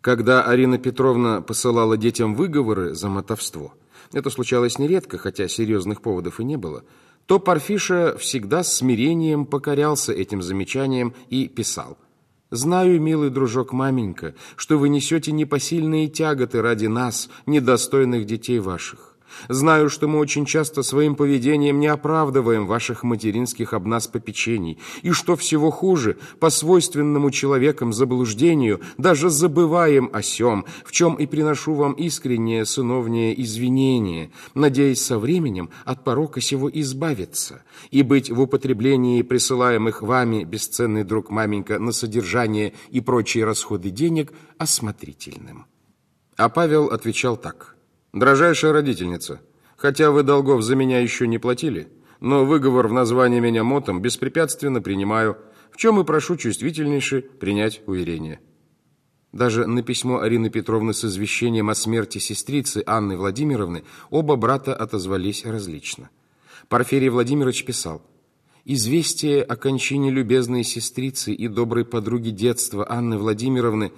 Когда Арина Петровна посылала детям выговоры за мотовство, это случалось нередко, хотя серьезных поводов и не было, то Парфиша всегда с смирением покорялся этим замечаниям и писал «Знаю, милый дружок маменька, что вы несете непосильные тяготы ради нас, недостойных детей ваших. Знаю, что мы очень часто своим поведением не оправдываем ваших материнских об нас попечений, и что всего хуже, по свойственному человекам заблуждению, даже забываем о сем, в чем и приношу вам искреннее сыновнее извинение, надеясь со временем от порока сего избавиться. И быть в употреблении присылаемых вами, бесценный друг маменька, на содержание и прочие расходы денег осмотрительным. А Павел отвечал так – Дрожайшая родительница, хотя вы долгов за меня еще не платили, но выговор в названии меня мотом беспрепятственно принимаю, в чем и прошу чувствительнейше принять уверение. Даже на письмо Арины Петровны с извещением о смерти сестрицы Анны Владимировны оба брата отозвались различно. Порфирий Владимирович писал, «Известие о кончине любезной сестрицы и доброй подруги детства Анны Владимировны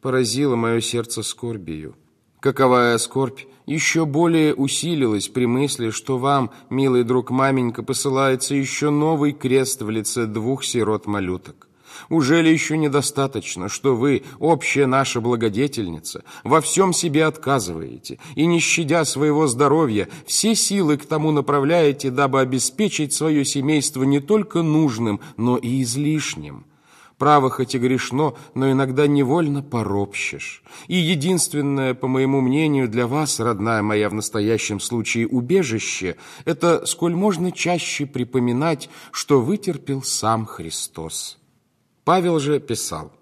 поразило мое сердце скорбию. Каковая скорбь еще более усилилась при мысли, что вам, милый друг маменька, посылается еще новый крест в лице двух сирот-малюток. Уже ли еще недостаточно, что вы, общая наша благодетельница, во всем себе отказываете и, не щадя своего здоровья, все силы к тому направляете, дабы обеспечить свое семейство не только нужным, но и излишним? Право хоть и грешно, но иногда невольно поропщешь. И единственное, по моему мнению, для вас, родная моя, в настоящем случае убежище, это сколь можно чаще припоминать, что вытерпел сам Христос. Павел же писал,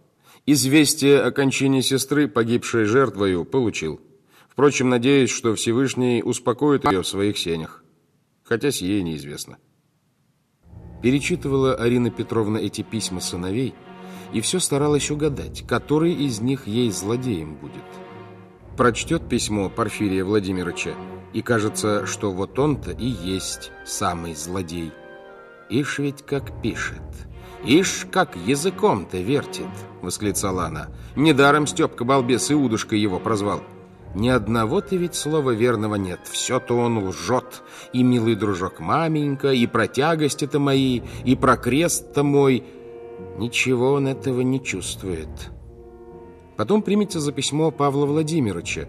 «Известие о кончине сестры, погибшей жертвою, получил. Впрочем, надеюсь, что Всевышний успокоит ее в своих сенях, хотя сие неизвестно». Перечитывала Арина Петровна эти письма сыновей – и все старалась угадать, который из них ей злодеем будет. Прочтет письмо Порфирия Владимировича, и кажется, что вот он-то и есть самый злодей. Ишь ведь как пишет, ишь как языком-то вертит, восклицала она. Недаром Степка балбес и удушка его прозвал. Ни одного-то ведь слова верного нет, все-то он лжет. И милый дружок маменька, и про тягости-то мои, и про крест-то мой — Ничего он этого не чувствует. Потом примется за письмо Павла Владимировича,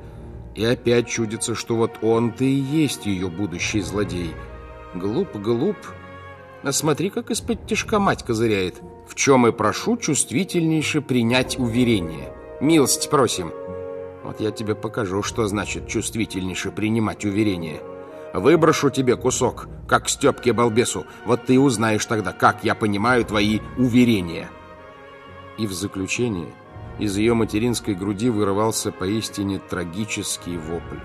и опять чудится, что вот он-то и есть ее будущий злодей. Глуп, глуп. А смотри, как из-под тяжка мать козыряет. В чем и прошу чувствительнейше принять уверение. Милость просим. Вот я тебе покажу, что значит чувствительнейше принимать уверение. Выброшу тебе кусок, как Степке балбесу. Вот ты узнаешь тогда, как я понимаю твои уверения. И в заключение из ее материнской груди вырывался поистине трагический вопль.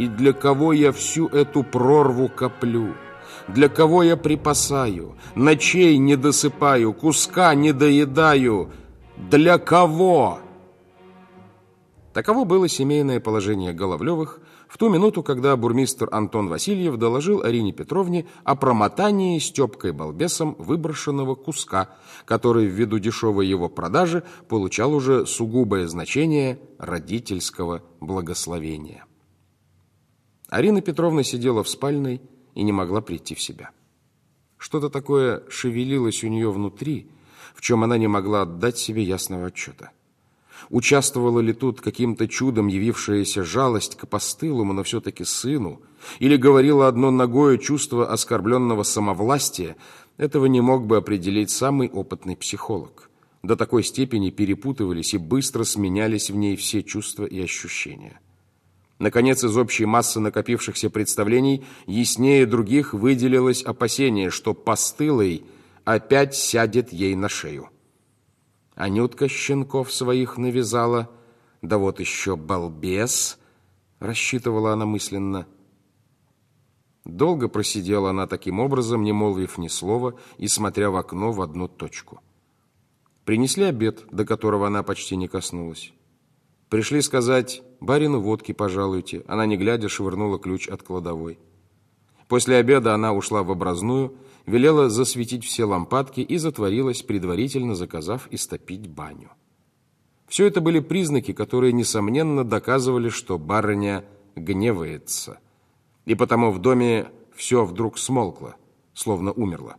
И для кого я всю эту прорву коплю? Для кого я припасаю? Ночей не досыпаю, куска не доедаю? Для кого? Таково было семейное положение Головлевых в ту минуту, когда бурмистр Антон Васильев доложил Арине Петровне о промотании Степкой балбесом выброшенного куска, который ввиду дешевой его продажи получал уже сугубое значение родительского благословения. Арина Петровна сидела в спальной и не могла прийти в себя. Что-то такое шевелилось у нее внутри, в чем она не могла отдать себе ясного отчета. Участвовала ли тут каким-то чудом явившаяся жалость к постылому, но все-таки сыну? Или говорила одно ногое чувство оскорбленного самовластия? Этого не мог бы определить самый опытный психолог. До такой степени перепутывались и быстро сменялись в ней все чувства и ощущения. Наконец, из общей массы накопившихся представлений яснее других выделилось опасение, что постылый опять сядет ей на шею. Анютка щенков своих навязала, да вот еще балбес, рассчитывала она мысленно. Долго просидела она таким образом, не молвив ни слова и смотря в окно в одну точку. Принесли обед, до которого она почти не коснулась. Пришли сказать, барину водки пожалуйте. Она, не глядя, швырнула ключ от кладовой. После обеда она ушла в образную, велела засветить все лампадки и затворилась, предварительно заказав истопить баню. Все это были признаки, которые, несомненно, доказывали, что барыня гневается. И потому в доме все вдруг смолкло, словно умерло.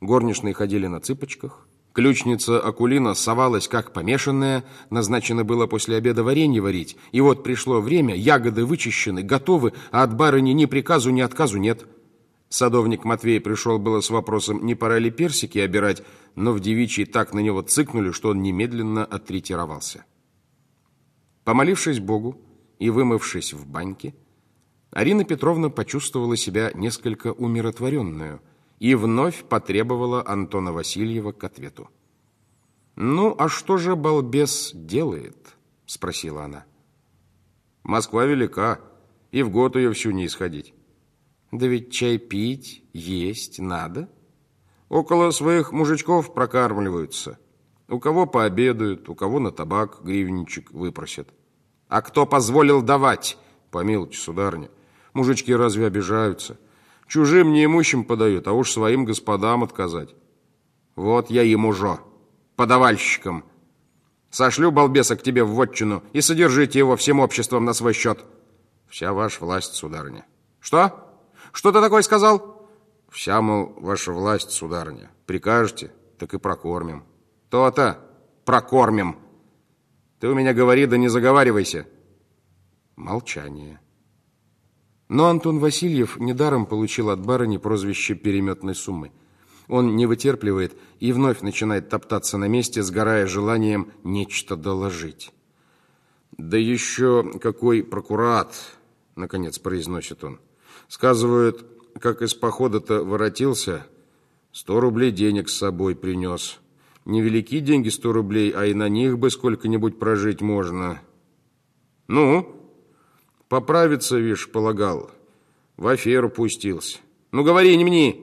Горничные ходили на цыпочках, ключница Акулина совалась, как помешанная, назначено было после обеда варенье варить, и вот пришло время, ягоды вычищены, готовы, а от барыни ни приказу, ни отказу нет. Садовник Матвей пришел было с вопросом, не пора ли персики обирать, но в девичьей так на него цыкнули, что он немедленно отретировался. Помолившись Богу и вымывшись в баньке, Арина Петровна почувствовала себя несколько умиротворенную и вновь потребовала Антона Васильева к ответу. «Ну, а что же балбес делает?» — спросила она. «Москва велика, и в год ее всю не исходить». «Да ведь чай пить, есть надо». «Около своих мужичков прокармливаются. У кого пообедают, у кого на табак гривенничек выпросят». «А кто позволил давать?» «Помилуйте, сударыня, Мужички разве обижаются? Чужим неимущим подают, а уж своим господам отказать. Вот я ему жо, подавальщиком. Сошлю балбеса к тебе в вотчину и содержите его всем обществом на свой счет. Вся ваша власть, сударыня. Что? Что ты такое сказал? Вся, мол, ваша власть, сударыня. Прикажете, так и прокормим. То-то, прокормим. Ты у меня говори, да не заговаривайся. Молчание. Но Антон Васильев недаром получил от барыни прозвище переметной суммы. Он не вытерпливает и вновь начинает топтаться на месте, сгорая желанием нечто доложить. «Да еще какой прокурат!» — наконец произносит он. «Сказывают, как из похода-то воротился, сто рублей денег с собой принес. Невелики деньги сто рублей, а и на них бы сколько-нибудь прожить можно». «Ну?» Поправиться, вишь, полагал. В аферу пустился. Ну, говори, не мне.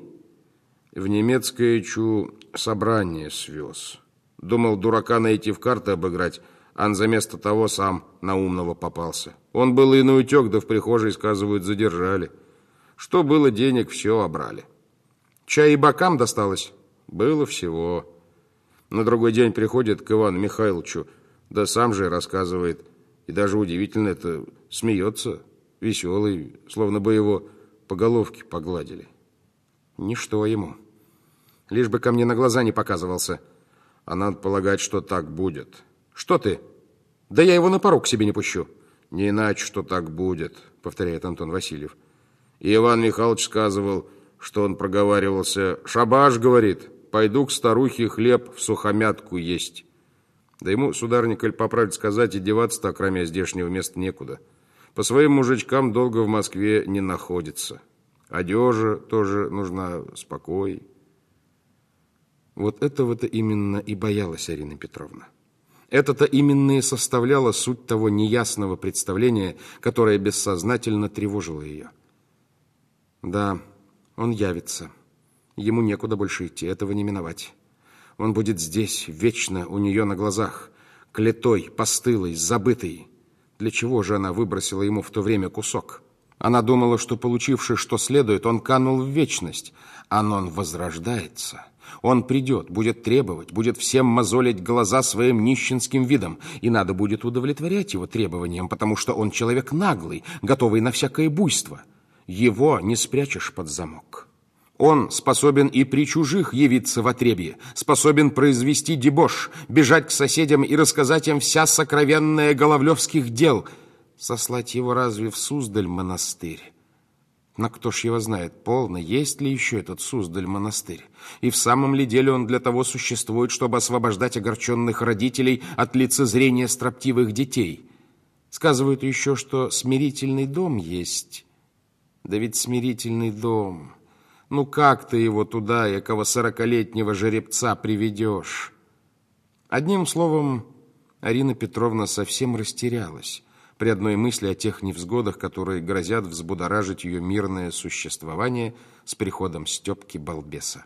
В немецкое чу собрание свез. Думал дурака найти в карты обыграть, а за место того сам на умного попался. Он был и на утек, да в прихожей, сказывают, задержали. Что было денег, все обрали. Чай и бокам досталось? Было всего. На другой день приходит к Ивану Михайловичу, да сам же рассказывает – даже удивительно это смеется, веселый, словно бы его по головке погладили. Ничто ему. Лишь бы ко мне на глаза не показывался. А надо полагать, что так будет. Что ты? Да я его на порог к себе не пущу. Не иначе, что так будет, повторяет Антон Васильев. И Иван Михайлович сказывал, что он проговаривался. Шабаш, говорит, пойду к старухе хлеб в сухомятку есть. Да ему, сударыня, коль по правде сказать, и деваться-то, кроме здешнего места, некуда. По своим мужичкам долго в Москве не находится. Одежа тоже нужна, спокой. Вот этого-то именно и боялась Арина Петровна. Это-то именно и составляло суть того неясного представления, которое бессознательно тревожило ее. Да, он явится. Ему некуда больше идти, этого не миновать. Он будет здесь, вечно, у нее на глазах, клетой, постылой, забытой. Для чего же она выбросила ему в то время кусок? Она думала, что, получивший что следует, он канул в вечность, а он возрождается. Он придет, будет требовать, будет всем мозолить глаза своим нищенским видом, и надо будет удовлетворять его требованиям, потому что он человек наглый, готовый на всякое буйство. Его не спрячешь под замок». Он способен и при чужих явиться в отребье, способен произвести дебош, бежать к соседям и рассказать им вся сокровенная Головлевских дел. Сослать его разве в Суздаль монастырь? Но кто ж его знает, полно, есть ли еще этот Суздаль монастырь? И в самом ли деле он для того существует, чтобы освобождать огорченных родителей от лицезрения строптивых детей? Сказывают еще, что смирительный дом есть. Да ведь смирительный дом... Ну как ты его туда, якого сорокалетнего жеребца, приведешь? Одним словом, Арина Петровна совсем растерялась при одной мысли о тех невзгодах, которые грозят взбудоражить ее мирное существование с приходом Степки Балбеса.